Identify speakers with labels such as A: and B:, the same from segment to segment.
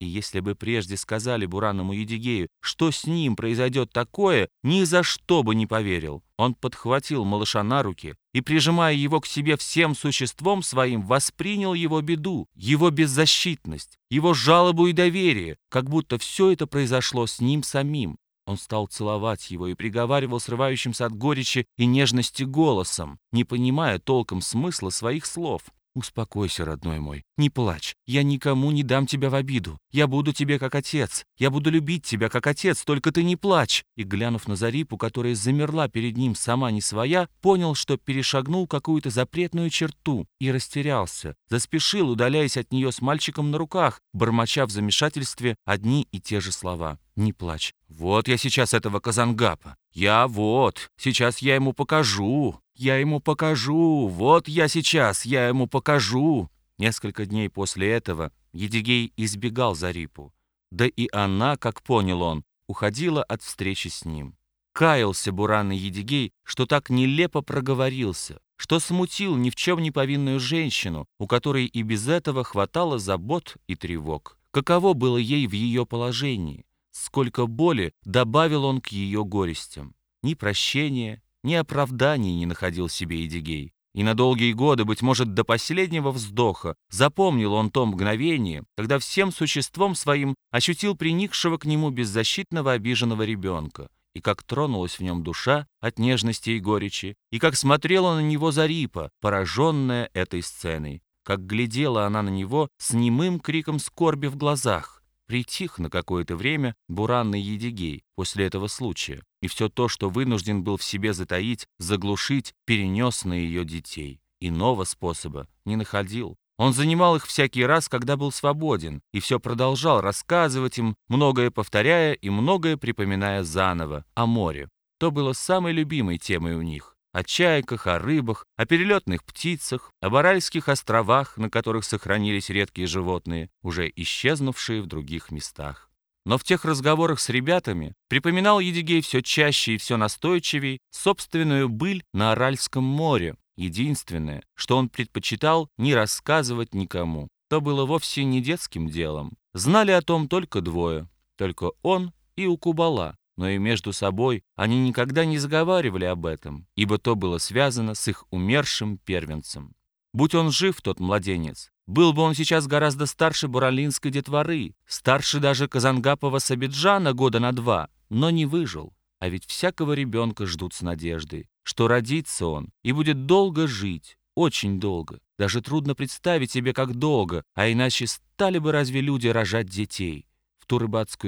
A: И если бы прежде сказали Буранному Едигею, что с ним произойдет такое, ни за что бы не поверил. Он подхватил малыша на руки и, прижимая его к себе всем существом своим, воспринял его беду, его беззащитность, его жалобу и доверие, как будто все это произошло с ним самим. Он стал целовать его и приговаривал срывающимся от горечи и нежности голосом, не понимая толком смысла своих слов. «Успокойся, родной мой, не плачь. Я никому не дам тебя в обиду. Я буду тебе как отец. Я буду любить тебя как отец, только ты не плачь». И, глянув на Зарипу, которая замерла перед ним сама не своя, понял, что перешагнул какую-то запретную черту и растерялся. Заспешил, удаляясь от нее с мальчиком на руках, бормоча в замешательстве одни и те же слова. «Не плачь. Вот я сейчас этого Казангапа. Я вот. Сейчас я ему покажу. Я ему покажу. Вот я сейчас. Я ему покажу». Несколько дней после этого Едигей избегал Зарипу. Да и она, как понял он, уходила от встречи с ним. Каялся Буран и Едигей, что так нелепо проговорился, что смутил ни в чем не повинную женщину, у которой и без этого хватало забот и тревог. Каково было ей в ее положении? Сколько боли добавил он к ее горестям. Ни прощения, ни оправданий не находил себе Эдигей. И на долгие годы, быть может, до последнего вздоха, запомнил он то мгновение, когда всем существом своим ощутил приникшего к нему беззащитного обиженного ребенка, и как тронулась в нем душа от нежности и горечи, и как смотрела на него Зарипа, пораженная этой сценой, как глядела она на него с немым криком скорби в глазах, Притих на какое-то время буранный Едигей после этого случая, и все то, что вынужден был в себе затаить, заглушить, перенес на ее детей. Иного способа не находил. Он занимал их всякий раз, когда был свободен, и все продолжал рассказывать им, многое повторяя и многое припоминая заново, о море. То было самой любимой темой у них о чайках, о рыбах, о перелетных птицах, о Баральских островах, на которых сохранились редкие животные, уже исчезнувшие в других местах. Но в тех разговорах с ребятами припоминал Едигей все чаще и все настойчивее собственную быль на Аральском море, единственное, что он предпочитал не рассказывать никому. То было вовсе не детским делом. Знали о том только двое, только он и Укубала, но и между собой они никогда не заговаривали об этом, ибо то было связано с их умершим первенцем. Будь он жив, тот младенец, был бы он сейчас гораздо старше буралинской детворы, старше даже Казангапова Сабиджана года на два, но не выжил. А ведь всякого ребенка ждут с надеждой, что родится он и будет долго жить, очень долго. Даже трудно представить себе, как долго, а иначе стали бы разве люди рожать детей. В ту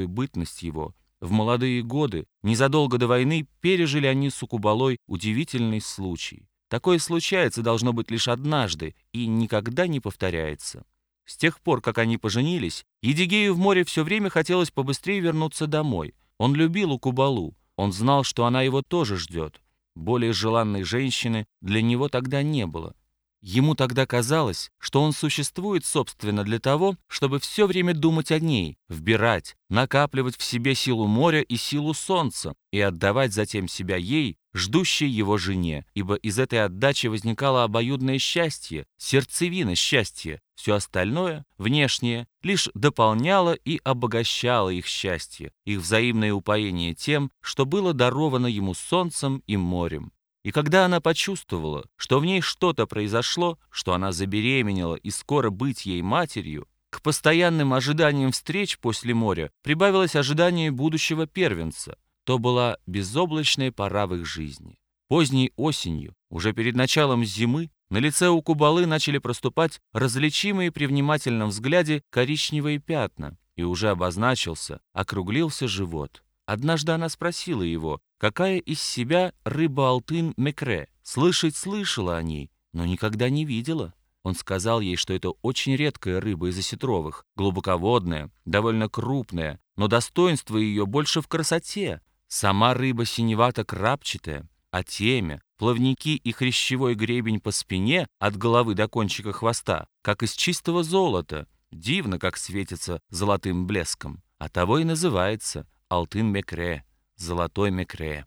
A: бытность его в молодые годы, незадолго до войны, пережили они с Укубалой удивительный случай. Такое случается должно быть лишь однажды и никогда не повторяется. С тех пор, как они поженились, Едигею в море все время хотелось побыстрее вернуться домой. Он любил Укубалу, он знал, что она его тоже ждет. Более желанной женщины для него тогда не было. Ему тогда казалось, что он существует, собственно, для того, чтобы все время думать о ней, вбирать, накапливать в себе силу моря и силу солнца и отдавать затем себя ей, ждущей его жене, ибо из этой отдачи возникало обоюдное счастье, сердцевина счастья. Все остальное, внешнее, лишь дополняло и обогащало их счастье, их взаимное упоение тем, что было даровано ему солнцем и морем. И когда она почувствовала, что в ней что-то произошло, что она забеременела и скоро быть ей матерью, к постоянным ожиданиям встреч после моря прибавилось ожидание будущего первенца. То была безоблачная пора в их жизни. Поздней осенью, уже перед началом зимы, на лице у Кубалы начали проступать различимые при внимательном взгляде коричневые пятна, и уже обозначился, округлился живот. Однажды она спросила его, какая из себя рыба алтын мекре. Слышать слышала о ней, но никогда не видела. Он сказал ей, что это очень редкая рыба из осетровых, глубоководная, довольно крупная, но достоинство ее больше в красоте. Сама рыба синевато-крапчатая, а темя, плавники и хрящевой гребень по спине от головы до кончика хвоста, как из чистого золота, дивно, как светится золотым блеском. А того и называется Алтын Мекре, Золотой Мекре.